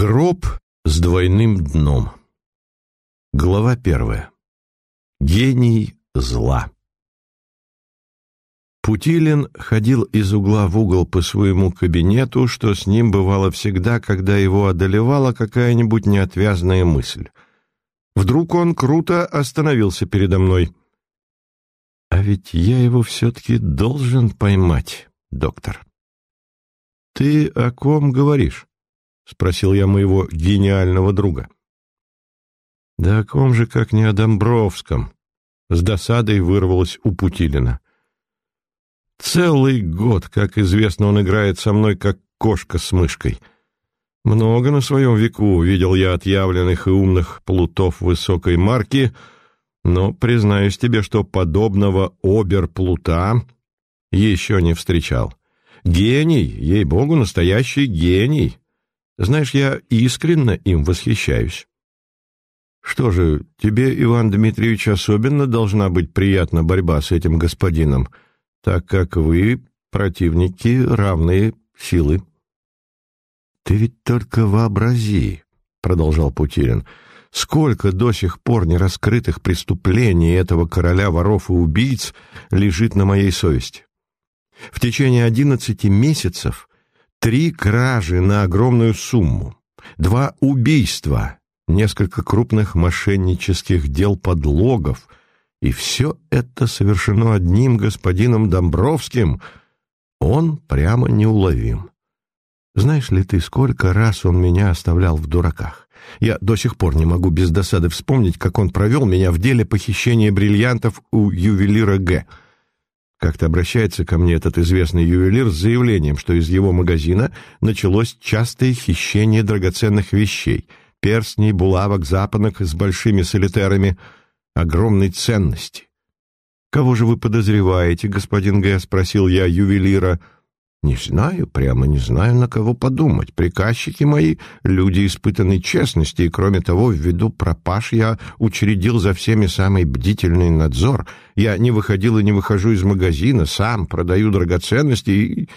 Гроб с двойным дном. Глава первая. Гений зла. Путилин ходил из угла в угол по своему кабинету, что с ним бывало всегда, когда его одолевала какая-нибудь неотвязная мысль. Вдруг он круто остановился передо мной. «А ведь я его все-таки должен поймать, доктор». «Ты о ком говоришь?» — спросил я моего гениального друга. «Да о ком же, как не о Домбровском?» — с досадой вырвалось у Путилина. «Целый год, как известно, он играет со мной, как кошка с мышкой. Много на своем веку видел я отъявленных и умных плутов высокой марки, но признаюсь тебе, что подобного обер-плута еще не встречал. Гений, ей-богу, настоящий гений!» Знаешь, я искренне им восхищаюсь. Что же, тебе, Иван Дмитриевич, особенно должна быть приятна борьба с этим господином, так как вы противники равные силы. Ты ведь только вообрази, продолжал Путилин, сколько до сих пор нераскрытых преступлений этого короля воров и убийц лежит на моей совести. В течение одиннадцати месяцев Три кражи на огромную сумму, два убийства, несколько крупных мошеннических дел подлогов, и все это совершено одним господином Домбровским, он прямо неуловим. Знаешь ли ты, сколько раз он меня оставлял в дураках? Я до сих пор не могу без досады вспомнить, как он провел меня в деле похищения бриллиантов у ювелира Г. Как-то обращается ко мне этот известный ювелир с заявлением, что из его магазина началось частое хищение драгоценных вещей, перстней, булавок, запонок с большими солитерами огромной ценности. «Кого же вы подозреваете, господин Г.?» — спросил я ювелира — не знаю, прямо не знаю, на кого подумать. Приказчики мои — люди испытанной честности, и, кроме того, ввиду пропаж я учредил за всеми самый бдительный надзор. Я не выходил и не выхожу из магазина, сам продаю драгоценности и...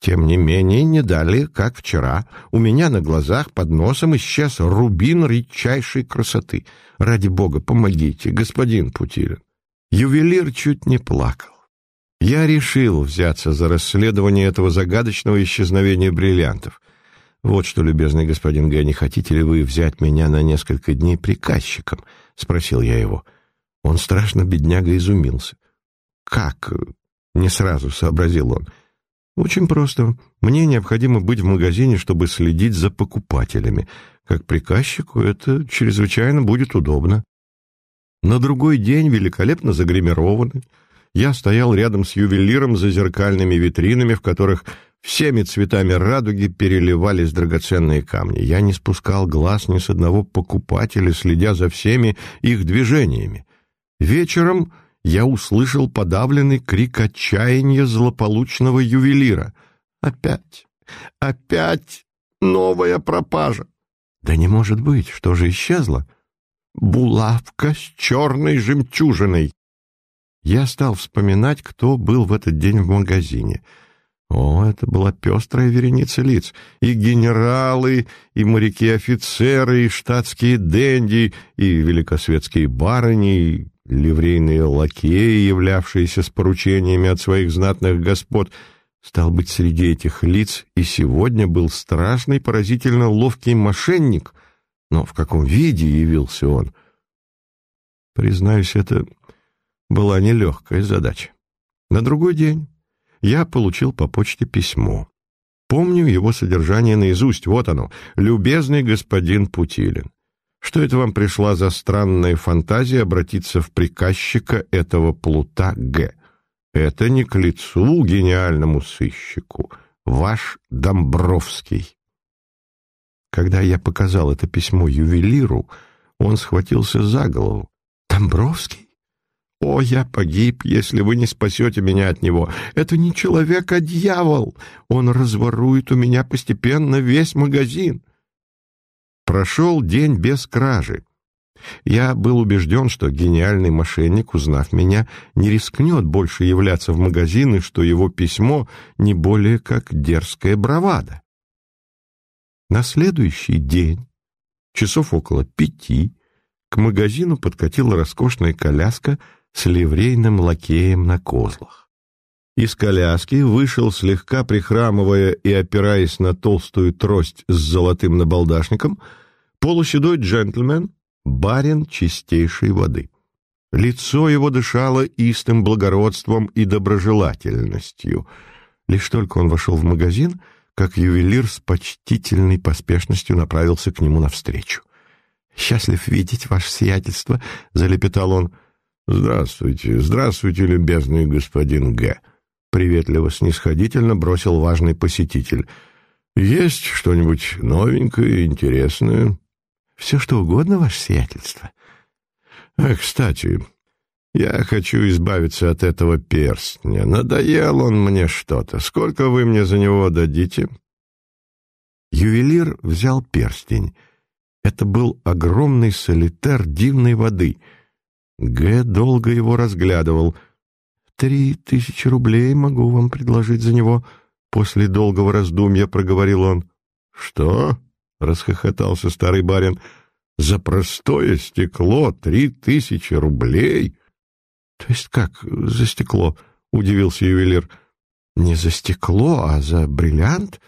Тем не менее, не далее, как вчера, у меня на глазах под носом исчез рубин редчайшей красоты. Ради бога, помогите, господин Путилин. Ювелир чуть не плакал. Я решил взяться за расследование этого загадочного исчезновения бриллиантов. Вот что, любезный господин Г., не хотите ли вы взять меня на несколько дней приказчиком? — спросил я его. Он страшно, бедняга, изумился. «Как?» — не сразу сообразил он. «Очень просто. Мне необходимо быть в магазине, чтобы следить за покупателями. Как приказчику это чрезвычайно будет удобно». На другой день, великолепно загримированный, я стоял рядом с ювелиром за зеркальными витринами, в которых всеми цветами радуги переливались драгоценные камни. Я не спускал глаз ни с одного покупателя, следя за всеми их движениями. Вечером я услышал подавленный крик отчаяния злополучного ювелира. «Опять! Опять новая пропажа!» «Да не может быть! Что же исчезло?» «Булавка с черной жемчужиной!» Я стал вспоминать, кто был в этот день в магазине. О, это была пестрая вереница лиц. И генералы, и моряки-офицеры, и штатские денди, и великосветские барыни, и ливрейные лакеи, являвшиеся с поручениями от своих знатных господ. Стал быть, среди этих лиц и сегодня был страшный, поразительно ловкий мошенник. Но в каком виде явился он? Признаюсь, это была нелегкая задача. На другой день я получил по почте письмо. Помню его содержание наизусть. Вот оно. «Любезный господин Путилин, что это вам пришла за странная фантазия обратиться в приказчика этого плута Г? Это не к лицу гениальному сыщику. Ваш Домбровский». Когда я показал это письмо ювелиру, он схватился за голову. «Домбровский? «О, я погиб, если вы не спасете меня от него. Это не человек, а дьявол. Он разворует у меня постепенно весь магазин». Прошел день без кражи. Я был убежден, что гениальный мошенник, узнав меня, не рискнет больше являться в магазин и что его письмо не более как дерзкая бравада. На следующий день, часов около пяти, к магазину подкатила роскошная коляска с ливрейным лакеем на козлах. Из коляски вышел, слегка прихрамывая и опираясь на толстую трость с золотым набалдашником, полуседой джентльмен, барин чистейшей воды. Лицо его дышало истым благородством и доброжелательностью. Лишь только он вошел в магазин, как ювелир с почтительной поспешностью направился к нему навстречу. «Счастлив видеть ваше сиятельство», — залепетал он. «Здравствуйте, здравствуйте, любезный господин Г», — приветливо-снисходительно бросил важный посетитель. «Есть что-нибудь новенькое, интересное?» «Все что угодно, ваше сиятельство». «А, кстати, я хочу избавиться от этого перстня. Надоел он мне что-то. Сколько вы мне за него дадите?» Ювелир взял перстень. Это был огромный солитер дивной воды. Г. долго его разглядывал. «Три тысячи рублей могу вам предложить за него», — после долгого раздумья проговорил он. «Что?» — расхохотался старый барин. «За простое стекло три тысячи рублей?» «То есть как за стекло?» — удивился ювелир. «Не за стекло, а за бриллиант?»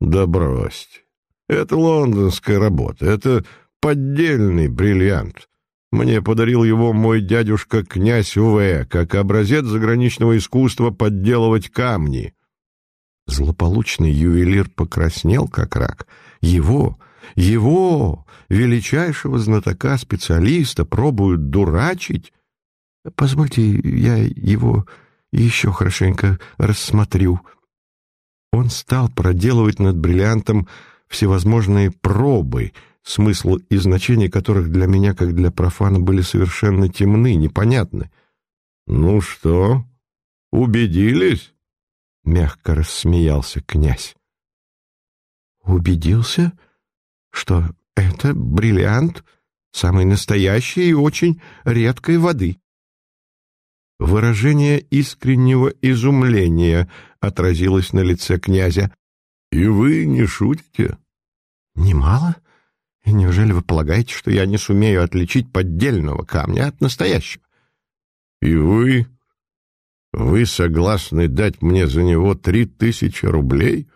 «Да бросьте. Это лондонская работа. Это поддельный бриллиант. Мне подарил его мой дядюшка князь В. как образец заграничного искусства подделывать камни». Злополучный ювелир покраснел, как рак. Его, его, величайшего знатока-специалиста, пробуют дурачить. Позвольте, я его еще хорошенько рассмотрю. Он стал проделывать над бриллиантом всевозможные пробы, смысл и значение которых для меня, как для профана, были совершенно темны, непонятны. «Ну что, убедились?» — мягко рассмеялся князь. «Убедился, что это бриллиант самой настоящей и очень редкой воды», Выражение искреннего изумления отразилось на лице князя. «И вы не шутите?» «Немало? И неужели вы полагаете, что я не сумею отличить поддельного камня от настоящего?» «И вы? Вы согласны дать мне за него три тысячи рублей?»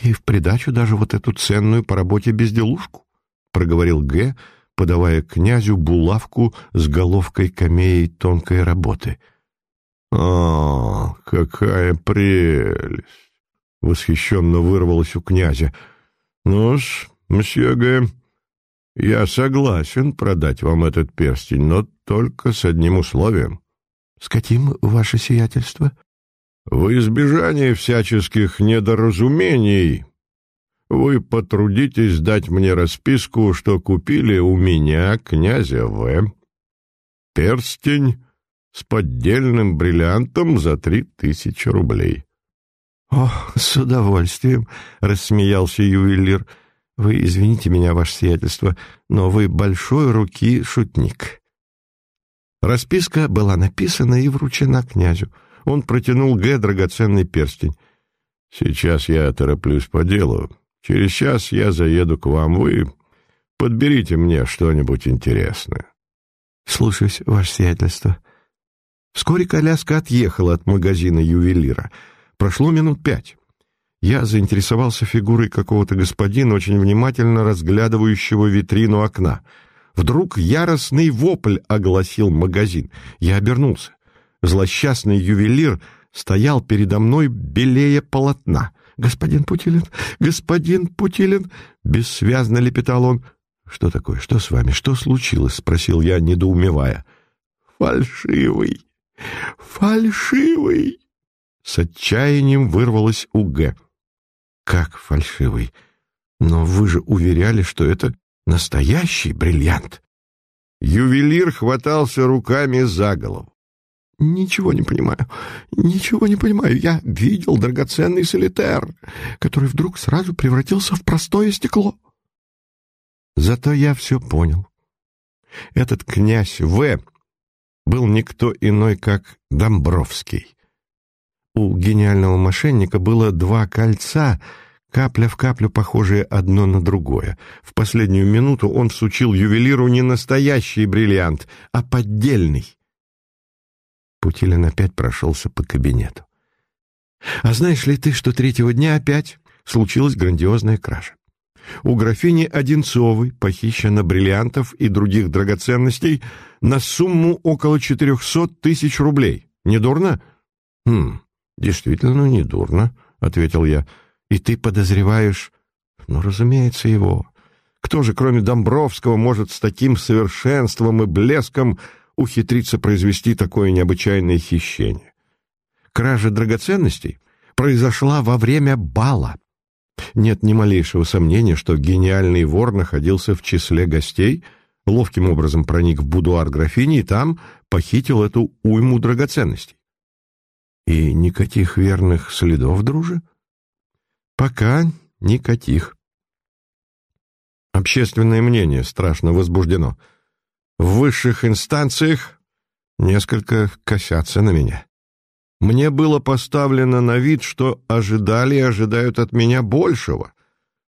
«И в придачу даже вот эту ценную по работе безделушку», — проговорил Г., подавая князю булавку с головкой камеей тонкой работы. «А, какая прелесть!» — восхищенно вырвалось у князя. «Ну-с, мсье Г., я согласен продать вам этот перстень, но только с одним условием». «С каким, ваше сиятельство?» «В избежание всяческих недоразумений вы потрудитесь дать мне расписку, что купили у меня, князя В. Перстень с поддельным бриллиантом за три тысячи рублей. — О, с удовольствием, — рассмеялся ювелир. — Вы извините меня, ваше сиятельство, но вы большой руки шутник. Расписка была написана и вручена князю. Он протянул Г. драгоценный перстень. — Сейчас я тороплюсь по делу. Через час я заеду к вам. Вы подберите мне что-нибудь интересное. Слушаюсь, ваше сиятельство. Вскоре коляска отъехала от магазина ювелира. Прошло минут пять. Я заинтересовался фигурой какого-то господина, очень внимательно разглядывающего витрину окна. Вдруг яростный вопль огласил магазин. Я обернулся. Злосчастный ювелир стоял передо мной белее полотна — господин Путилин, господин Путилин!» Бессвязно лепетал он. «Что такое? Что с вами? Что случилось?» — спросил я, недоумевая. «Фальшивый! Фальшивый!» С отчаянием вырвалось у Г. «Как фальшивый? Но вы же уверяли, что это настоящий бриллиант!» Ювелир хватался руками за голову. «Ничего не понимаю, ничего не понимаю. Я видел драгоценный солитер, который вдруг сразу превратился в простое стекло». Зато я все понял. Этот князь В. был никто иной, как Домбровский. У гениального мошенника было два кольца, капля в каплю похожие одно на другое. В последнюю минуту он всучил ювелиру не настоящий бриллиант, а поддельный. Путилин опять прошелся по кабинету. «А знаешь ли ты, что третьего дня опять случилась грандиозная кража? У графини Одинцовой похищено бриллиантов и других драгоценностей на сумму около четырехсот тысяч рублей. Не дурно?» «Хм, действительно не дурно», — ответил я. «И ты подозреваешь...» «Ну, разумеется, его. Кто же, кроме Домбровского, может с таким совершенством и блеском ухитриться произвести такое необычайное хищение? Кража драгоценностей произошла во время бала. Нет ни малейшего сомнения, что гениальный вор находился в числе гостей, ловким образом проник в будуар графини и там похитил эту уйму драгоценностей. И никаких верных следов, друже? Пока никаких. Общественное мнение страшно возбуждено. В высших инстанциях несколько косятся на меня. Мне было поставлено на вид, что ожидали и ожидают от меня большего,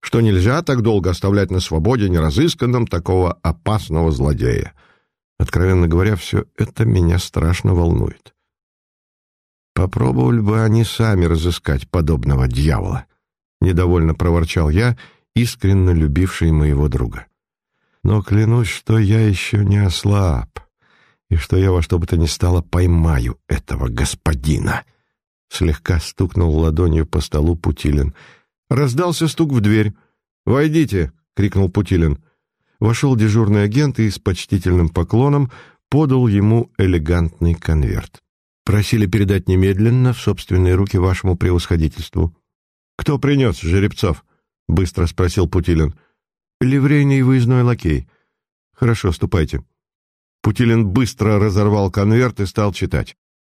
что нельзя так долго оставлять на свободе неразысканным такого опасного злодея. Откровенно говоря, все это меня страшно волнует. Попробовали бы они сами разыскать подобного дьявола. Недовольно проворчал я, искренне любивший моего друга. Но клянусь, что я еще не ослаб, и что я во что бы то ни стало поймаю этого господина. Слегка стукнул ладонью по столу Путилин. Раздался стук в дверь. «Войдите!» — крикнул Путилин. Вошел дежурный агент и с почтительным поклоном подал ему элегантный конверт. Просили передать немедленно в собственные руки вашему превосходительству. «Кто принес жеребцов?» — быстро спросил Путилин. «Ливрейный выездной лакей». «Хорошо, ступайте». Путилин быстро разорвал конверт и стал читать.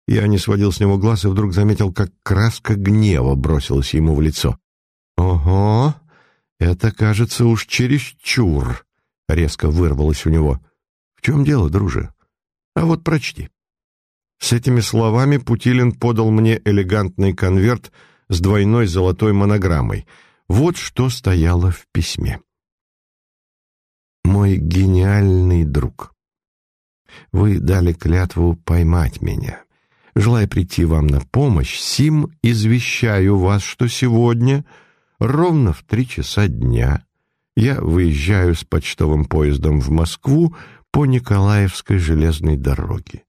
Я не сводил с него глаз и вдруг заметил, как краска гнева бросилась ему в лицо. «Ого! Это, кажется, уж чересчур!» — резко вырвалось у него. «В чем дело, друже? А вот прочти». С этими словами Путилин подал мне элегантный конверт с двойной золотой монограммой. Вот что стояло в письме. «Мой гениальный друг, вы дали клятву поймать меня. Желая прийти вам на помощь, сим извещаю вас, что сегодня, ровно в три часа дня, я выезжаю с почтовым поездом в Москву по Николаевской железной дороге.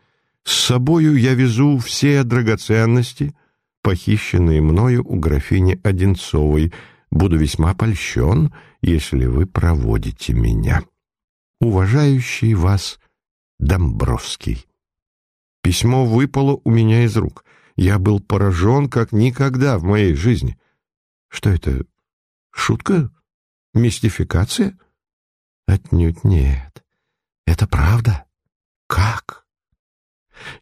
С собою я везу все драгоценности, похищенные мною у графини Одинцовой. Буду весьма польщен, если вы проводите меня. Уважающий вас Домбровский. Письмо выпало у меня из рук. Я был поражен, как никогда в моей жизни. Что это? Шутка? Мистификация? Отнюдь нет. Это правда.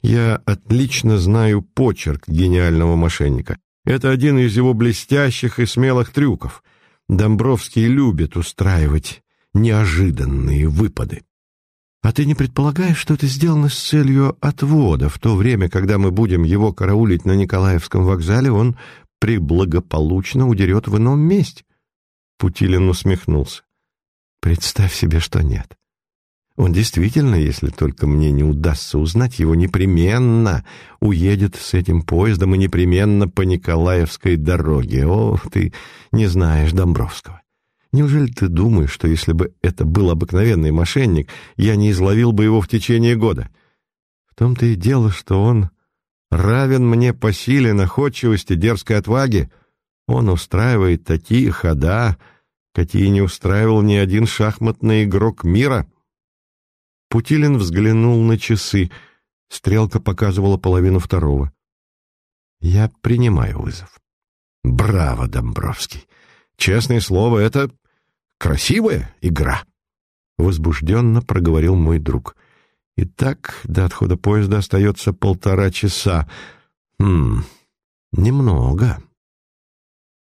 Я отлично знаю почерк гениального мошенника. Это один из его блестящих и смелых трюков. Домбровский любит устраивать неожиданные выпады. А ты не предполагаешь, что это сделано с целью отвода? В то время, когда мы будем его караулить на Николаевском вокзале, он приблагополучно удерет в ином месте. Путилин усмехнулся. Представь себе, что нет. Он действительно, если только мне не удастся узнать его, непременно уедет с этим поездом и непременно по Николаевской дороге. О, ты не знаешь Домбровского. Неужели ты думаешь, что если бы это был обыкновенный мошенник, я не изловил бы его в течение года? В том-то и дело, что он равен мне по силе, находчивости, дерзкой отваге. Он устраивает такие хода, какие не устраивал ни один шахматный игрок мира — Путилин взглянул на часы. Стрелка показывала половину второго. «Я принимаю вызов». «Браво, Домбровский! Честное слово, это красивая игра!» Возбужденно проговорил мой друг. «Итак, до отхода поезда остается полтора часа. Хм, немного».